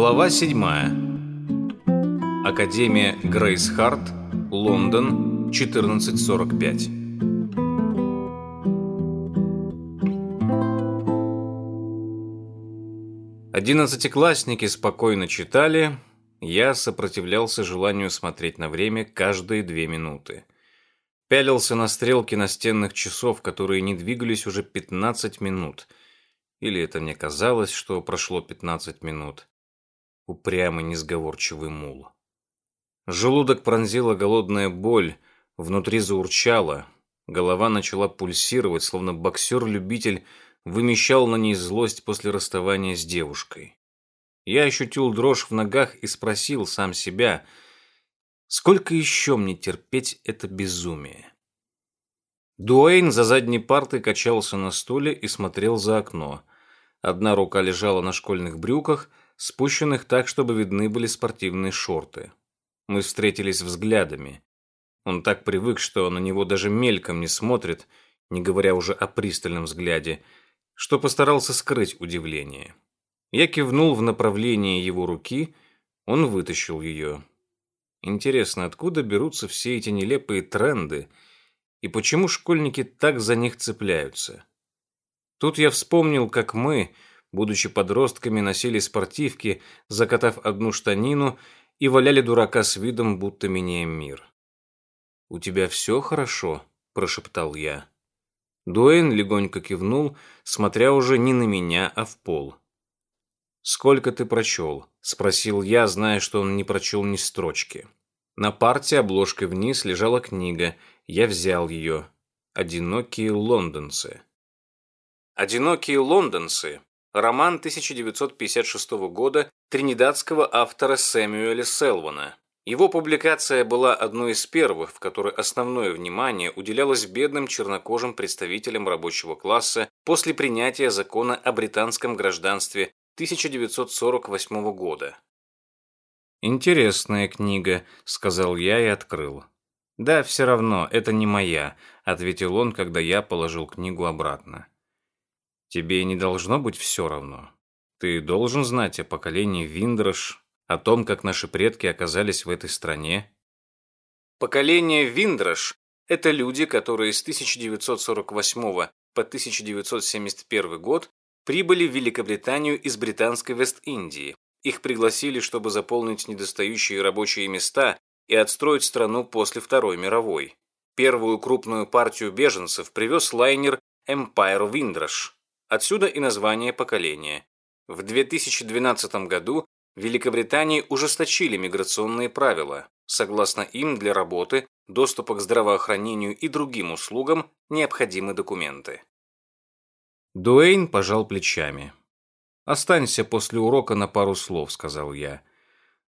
Глава 7. Академия Грейс Харт, Лондон, 1445. Одиннадцатиклассники спокойно читали, я сопротивлялся желанию смотреть на время каждые две минуты. Пялился на стрелки настенных часов, которые не двигались уже 15 минут. Или это мне казалось, что прошло 15 минут упрямый несговорчивый мул. Желудок пронзила голодная боль, внутри заурчало, голова начала пульсировать, словно боксер-любитель вымещал на ней злость после расставания с девушкой. Я ощутил дрожь в ногах и спросил сам себя, сколько еще мне терпеть это безумие. Дуэйн за задней партой качался на стуле и смотрел за окно. Одна рука лежала на школьных брюках, спущенных так, чтобы видны были спортивные шорты. Мы встретились взглядами. Он так привык, что на него даже мельком не смотрит, не говоря уже о пристальном взгляде, что постарался скрыть удивление. Я кивнул в направлении его руки, он вытащил ее. Интересно, откуда берутся все эти нелепые тренды и почему школьники так за них цепляются? Тут я вспомнил, как мы, будучи подростками, носили спортивки, закатав одну штанину и валяли дурака с видом, будто меняем мир. «У тебя все хорошо?» – прошептал я. Дуэйн легонько кивнул, смотря уже не на меня, а в пол. «Сколько ты прочел?» – спросил я, зная, что он не прочел ни строчки. На парте обложкой вниз лежала книга. Я взял ее. «Одинокие лондонцы». «Одинокие лондонцы» роман 1956 года тринидадского автора Сэмюэля Селвана. Его публикация была одной из первых, в которой основное внимание уделялось бедным чернокожим представителям рабочего класса после принятия закона о британском гражданстве 1948 года. «Интересная книга», — сказал я и открыл. «Да, все равно, это не моя», — ответил он, когда я положил книгу обратно. Тебе не должно быть все равно. Ты должен знать о поколении Виндрош, о том, как наши предки оказались в этой стране. Поколение Виндрош – это люди, которые с 1948 по 1971 год прибыли в Великобританию из британской Вест-Индии. Их пригласили, чтобы заполнить недостающие рабочие места и отстроить страну после Второй мировой. Первую крупную партию беженцев привез лайнер Empire Windrush. Отсюда и название поколения. В 2012 году в Великобритании ужесточили миграционные правила. Согласно им, для работы, доступа к здравоохранению и другим услугам необходимы документы. Дуэйн пожал плечами. «Останься после урока на пару слов», — сказал я.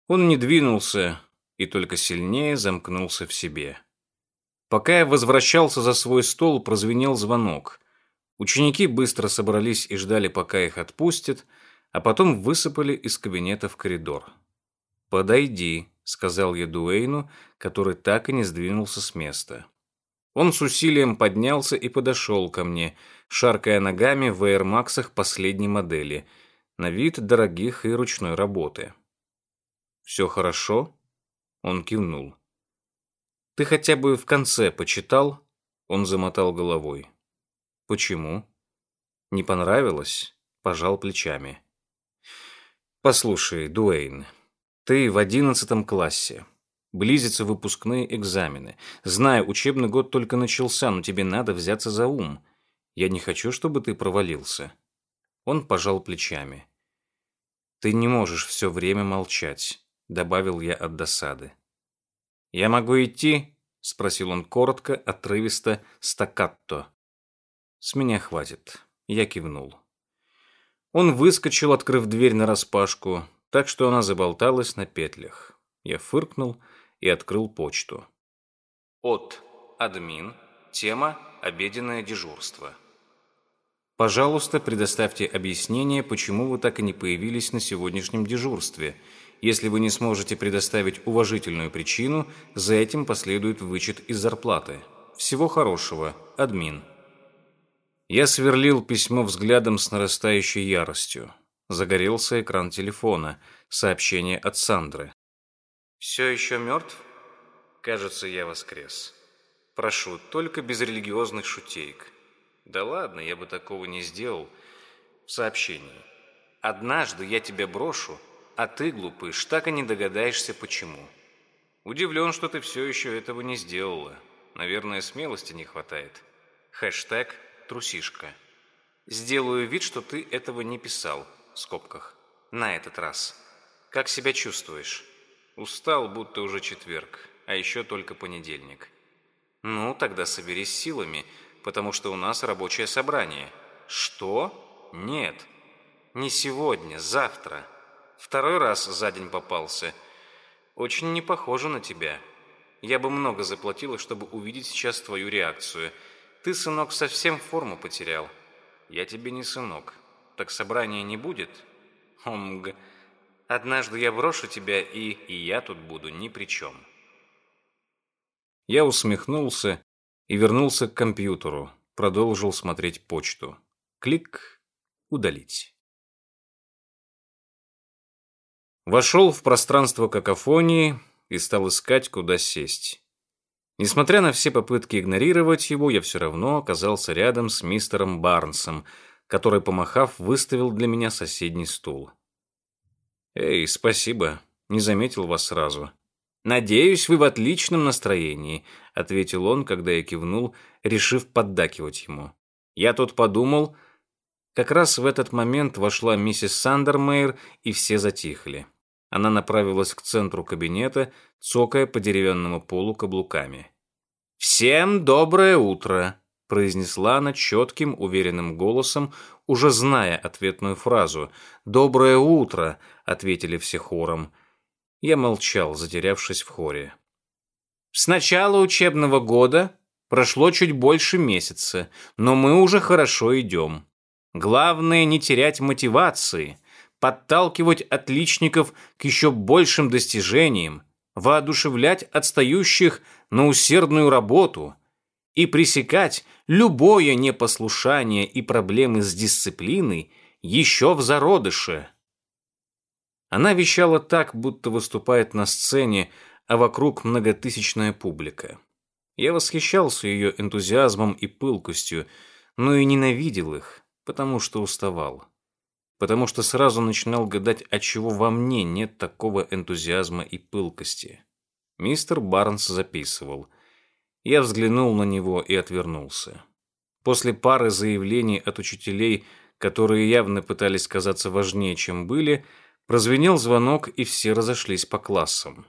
Он не двинулся и только сильнее замкнулся в себе. Пока я возвращался за свой стол, прозвенел звонок. Ученики быстро собрались и ждали, пока их отпустят, а потом высыпали из кабинета в коридор. «Подойди», — сказал я Дуэйну, который так и не сдвинулся с места. Он с усилием поднялся и подошел ко мне, шаркая ногами в эйрмаксах последней модели, на вид дорогих и ручной работы. «Все хорошо?» Он кивнул. «Ты хотя бы в конце почитал?» Он замотал головой. Почему? Не понравилось? Пожал плечами. Послушай, Дуэйн, ты в одиннадцатом классе. Близятся выпускные экзамены. Знаю, учебный год только начался, но тебе надо взяться за ум. Я не хочу, чтобы ты провалился. Он пожал плечами. Ты не можешь все время молчать, добавил я от досады. Я могу идти? спросил он коротко, отрывисто, стаккато. С меня хватит. Я кивнул. Он выскочил, открыв дверь нараспашку, так что она заболталась на петлях. Я фыркнул и открыл почту. От админ. Тема «Обеденное дежурство». Пожалуйста, предоставьте объяснение, почему вы так и не появились на сегодняшнем дежурстве. Если вы не сможете предоставить уважительную причину, за этим последует вычет из зарплаты. Всего хорошего. Админ. Я сверлил письмо взглядом с нарастающей яростью. Загорелся экран телефона. Сообщение от Сандры. «Все еще мертв? Кажется, я воскрес. Прошу, только без религиозных шутеек. Да ладно, я бы такого не сделал. В сообщении. Однажды я тебя брошу, а ты, глупыш, так и не догадаешься, почему. Удивлен, что ты все еще этого не сделала. Наверное, смелости не хватает. Хэштег «трусишка». Сделаю вид, что ты этого не писал, в скобках. На этот раз. Как себя чувствуешь? Устал, будто уже четверг, а еще только понедельник. Ну, тогда соберись силами, потому что у нас рабочее собрание. Что? Нет. Не сегодня, завтра. Второй раз за день попался. Очень не похоже на тебя. Я бы много заплатила, чтобы увидеть сейчас твою реакцию. Ты, сынок, совсем форму потерял. Я тебе не сынок. Так собрания не будет? Омг. Однажды я брошу тебя, и, и я тут буду ни при чем. Я усмехнулся и вернулся к компьютеру, продолжил смотреть почту. Клик «Удалить». Вошел в пространство какофонии и стал искать, куда сесть. Несмотря на все попытки игнорировать его, я все равно оказался рядом с мистером Барнсом, который, помахав, выставил для меня соседний стул. «Эй, спасибо, не заметил вас сразу». «Надеюсь, вы в отличном настроении», — ответил он, когда я кивнул, решив поддакивать ему. «Я тут подумал...» Как раз в этот момент вошла миссис Сандермейр, и все затихли. Она направилась к центру кабинета, цокая по деревянному полу каблуками. «Всем доброе утро!» – произнесла она четким, уверенным голосом, уже зная ответную фразу. «Доброе утро!» – ответили все хором. Я молчал, затерявшись в хоре. «С начала учебного года прошло чуть больше месяца, но мы уже хорошо идем. Главное – не терять мотивации – подталкивать отличников к еще большим достижениям, воодушевлять отстающих на усердную работу и пресекать любое непослушание и проблемы с дисциплиной еще в зародыше. Она вещала так, будто выступает на сцене, а вокруг многотысячная публика. Я восхищался ее энтузиазмом и пылкостью, но и ненавидел их, потому что уставал потому что сразу начинал гадать, отчего во мне нет такого энтузиазма и пылкости. Мистер Барнс записывал. Я взглянул на него и отвернулся. После пары заявлений от учителей, которые явно пытались казаться важнее, чем были, прозвенел звонок, и все разошлись по классам.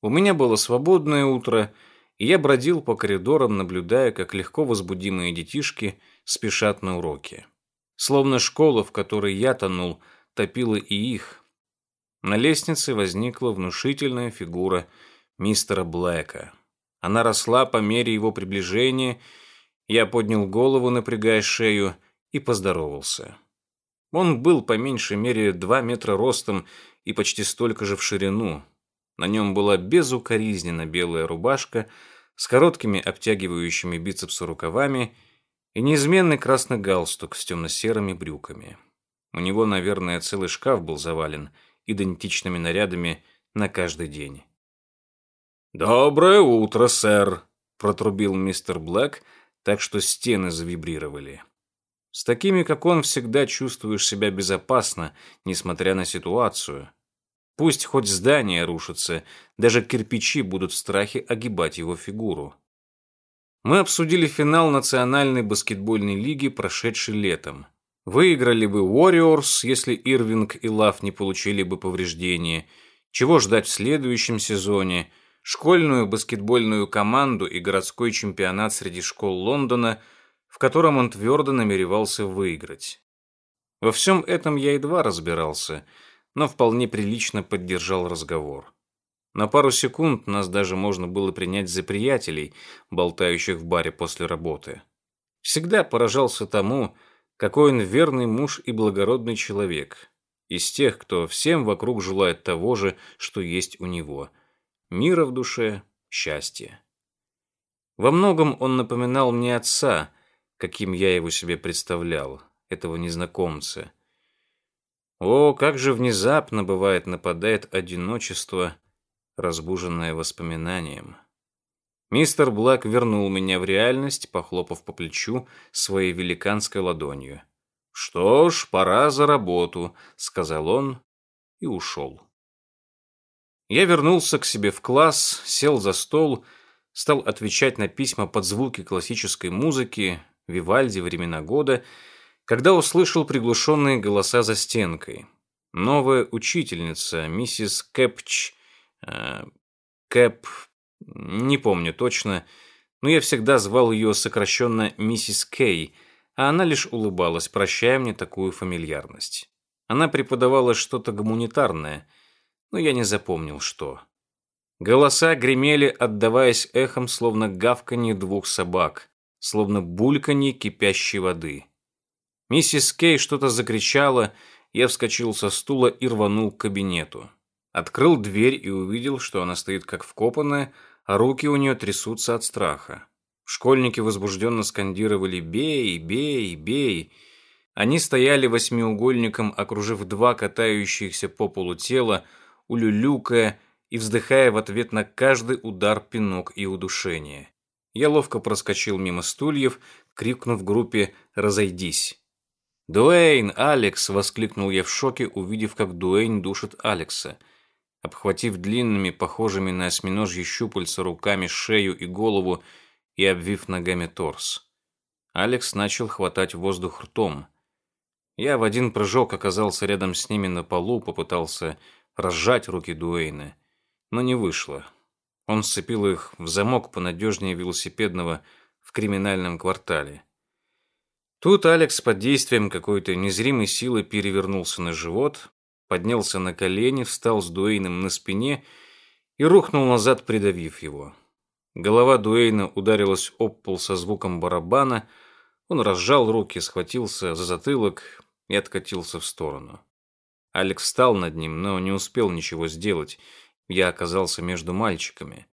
У меня было свободное утро, и я бродил по коридорам, наблюдая, как легко возбудимые детишки спешат на уроки. Словно школа, в которой я тонул, топила и их. На лестнице возникла внушительная фигура мистера Блэка. Она росла по мере его приближения. Я поднял голову, напрягая шею, и поздоровался. Он был по меньшей мере два метра ростом и почти столько же в ширину. На нем была безукоризненно белая рубашка с короткими обтягивающими бицепсы рукавами и неизменный красный галстук с темно-серыми брюками. У него, наверное, целый шкаф был завален идентичными нарядами на каждый день. «Доброе утро, сэр», — протрубил мистер Блэк, так что стены завибрировали. С такими, как он, всегда чувствуешь себя безопасно, несмотря на ситуацию. Пусть хоть здание рушится, даже кирпичи будут в страхе огибать его фигуру мы обсудили финал Национальной баскетбольной лиги, прошедший летом. Выиграли бы Warriors, если Ирвинг и Лав не получили бы повреждения. Чего ждать в следующем сезоне? Школьную баскетбольную команду и городской чемпионат среди школ Лондона, в котором он твердо намеревался выиграть. Во всем этом я едва разбирался, но вполне прилично поддержал разговор. На пару секунд нас даже можно было принять за приятелей, болтающих в баре после работы. Всегда поражался тому, какой он верный муж и благородный человек. Из тех, кто всем вокруг желает того же, что есть у него. Мира в душе, счастья. Во многом он напоминал мне отца, каким я его себе представлял, этого незнакомца. О, как же внезапно бывает нападает одиночество, разбуженное воспоминанием. Мистер Блэк вернул меня в реальность, похлопав по плечу своей великанской ладонью. «Что ж, пора за работу», — сказал он и ушел. Я вернулся к себе в класс, сел за стол, стал отвечать на письма под звуки классической музыки, Вивальди, времена года, когда услышал приглушенные голоса за стенкой. Новая учительница, миссис Кэпч... Э, Кэп... Не помню точно, но я всегда звал ее сокращенно миссис Кей, а она лишь улыбалась, прощая мне такую фамильярность. Она преподавала что-то гуманитарное, но я не запомнил, что. Голоса гремели, отдаваясь эхом, словно гавканье двух собак, словно бульканье кипящей воды. Миссис Кей что-то закричала, я вскочил со стула и рванул к кабинету. Открыл дверь и увидел, что она стоит как вкопанная, а руки у нее трясутся от страха. Школьники возбужденно скандировали «Бей! Бей! Бей!». Они стояли восьмиугольником, окружив два катающихся по полу тела, улюлюкая и вздыхая в ответ на каждый удар, пинок и удушение. Я ловко проскочил мимо стульев, крикнув группе «Разойдись!». «Дуэйн! Алекс!» — воскликнул я в шоке, увидев, как Дуэйн душит Алекса — обхватив длинными, похожими на осьминожьи щупальца руками шею и голову и обвив ногами торс. Алекс начал хватать воздух ртом. Я в один прыжок оказался рядом с ними на полу, попытался разжать руки Дуэйна, но не вышло. Он сцепил их в замок понадежнее велосипедного в криминальном квартале. Тут Алекс под действием какой-то незримой силы перевернулся на живот, поднялся на колени, встал с Дуэйном на спине и рухнул назад, придавив его. Голова Дуэйна ударилась об пол со звуком барабана, он разжал руки, схватился за затылок и откатился в сторону. Алекс встал над ним, но не успел ничего сделать. Я оказался между мальчиками.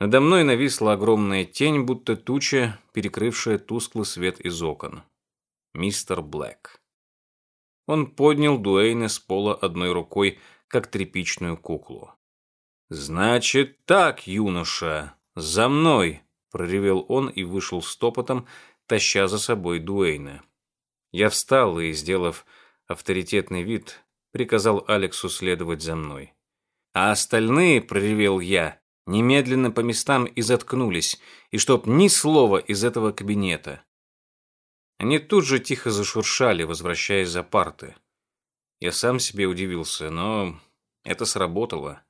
Надо мной нависла огромная тень, будто туча, перекрывшая тусклый свет из окон. Мистер Блэк. Он поднял Дуэйна с пола одной рукой, как тряпичную куклу. «Значит так, юноша, за мной!» — проревел он и вышел стопотом, таща за собой Дуэйна. Я встал и, сделав авторитетный вид, приказал Алексу следовать за мной. А остальные, проревел я, немедленно по местам и заткнулись, и чтоб ни слова из этого кабинета. Они тут же тихо зашуршали, возвращаясь за парты. Я сам себе удивился, но это сработало.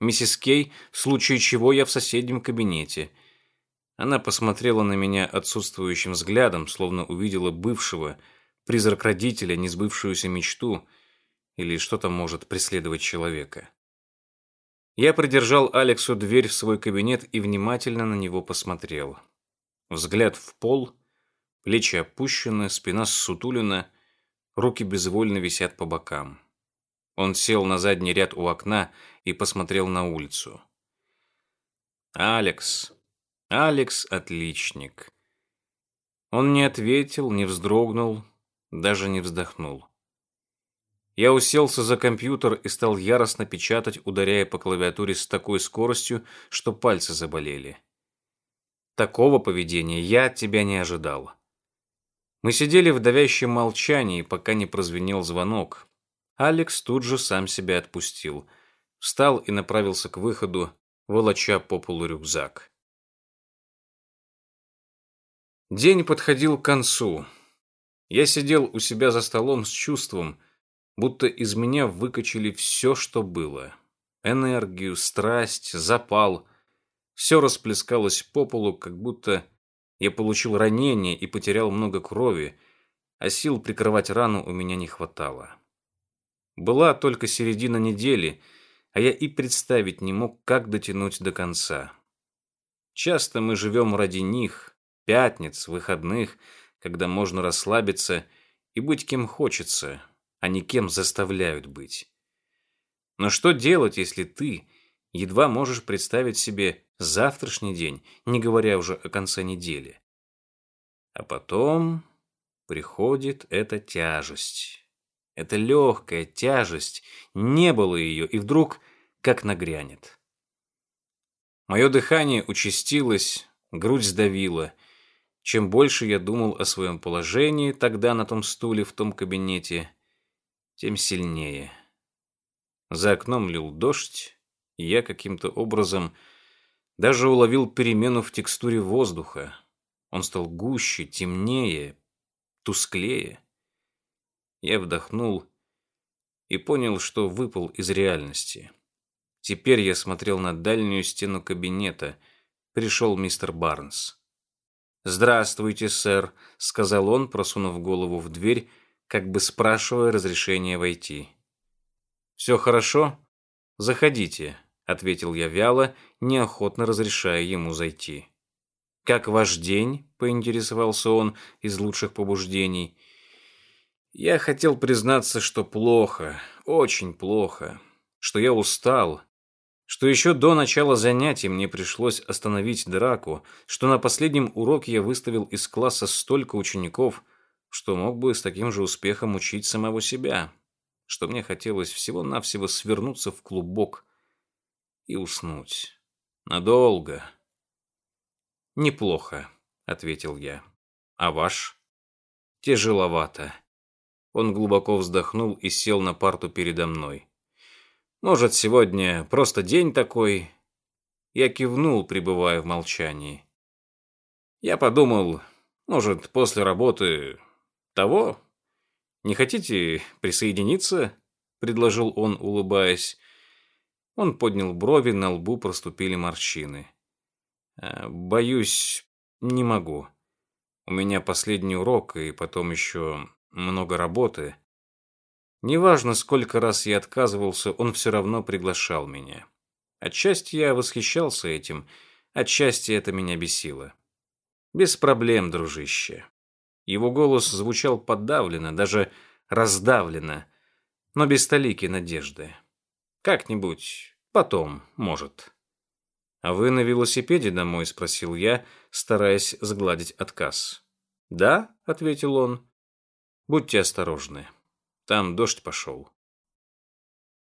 Миссис Кей, в случае чего я в соседнем кабинете. Она посмотрела на меня отсутствующим взглядом, словно увидела бывшего, призрак родителя, несбывшуюся мечту или что то может преследовать человека. Я придержал Алексу дверь в свой кабинет и внимательно на него посмотрел. Взгляд в пол — Плечи опущены, спина ссутулена, руки безвольно висят по бокам. Он сел на задний ряд у окна и посмотрел на улицу. «Алекс. Алекс – отличник». Он не ответил, не вздрогнул, даже не вздохнул. Я уселся за компьютер и стал яростно печатать, ударяя по клавиатуре с такой скоростью, что пальцы заболели. Такого поведения я от тебя не ожидал. Мы сидели в давящем молчании, пока не прозвенел звонок. Алекс тут же сам себя отпустил. Встал и направился к выходу, волоча по полу рюкзак. День подходил к концу. Я сидел у себя за столом с чувством, будто из меня выкачали все, что было. Энергию, страсть, запал. Все расплескалось по полу, как будто я получил ранение и потерял много крови, а сил прикрывать рану у меня не хватало. Была только середина недели, а я и представить не мог, как дотянуть до конца. Часто мы живем ради них, пятниц, выходных, когда можно расслабиться и быть кем хочется, а не кем заставляют быть. Но что делать, если ты едва можешь представить себе завтрашний день, не говоря уже о конце недели. А потом приходит эта тяжесть, Это легкая тяжесть, не было ее, и вдруг как нагрянет. Мое дыхание участилось, грудь сдавила. Чем больше я думал о своем положении тогда на том стуле в том кабинете, тем сильнее. За окном лил дождь, я каким-то образом даже уловил перемену в текстуре воздуха. Он стал гуще, темнее, тусклее. Я вдохнул и понял, что выпал из реальности. Теперь я смотрел на дальнюю стену кабинета. Пришел мистер Барнс. «Здравствуйте, сэр», — сказал он, просунув голову в дверь, как бы спрашивая разрешения войти. «Все хорошо? Заходите», — ответил я вяло, неохотно разрешая ему зайти. «Как ваш день?» — поинтересовался он из лучших побуждений. Я хотел признаться, что плохо, очень плохо, что я устал, что еще до начала занятий мне пришлось остановить драку, что на последнем уроке я выставил из класса столько учеников, что мог бы с таким же успехом учить самого себя, что мне хотелось всего-навсего свернуться в клубок и уснуть. Надолго. «Неплохо», — ответил я. «А ваш?» «Тяжеловато». Он глубоко вздохнул и сел на парту передо мной. Может, сегодня просто день такой?» Я кивнул, пребывая в молчании. Я подумал, может, после работы того? Не хотите присоединиться? Предложил он, улыбаясь. Он поднял брови, на лбу проступили морщины. «Э, «Боюсь, не могу. У меня последний урок, и потом еще много работы. Неважно, сколько раз я отказывался, он все равно приглашал меня. Отчасти я восхищался этим, отчасти это меня бесило. Без проблем, дружище. Его голос звучал подавленно, даже раздавленно, но без столики надежды. Как-нибудь, потом, может. «А вы на велосипеде домой?» – спросил я, стараясь сгладить отказ. «Да», – ответил он. «Будьте осторожны». Там дождь пошел.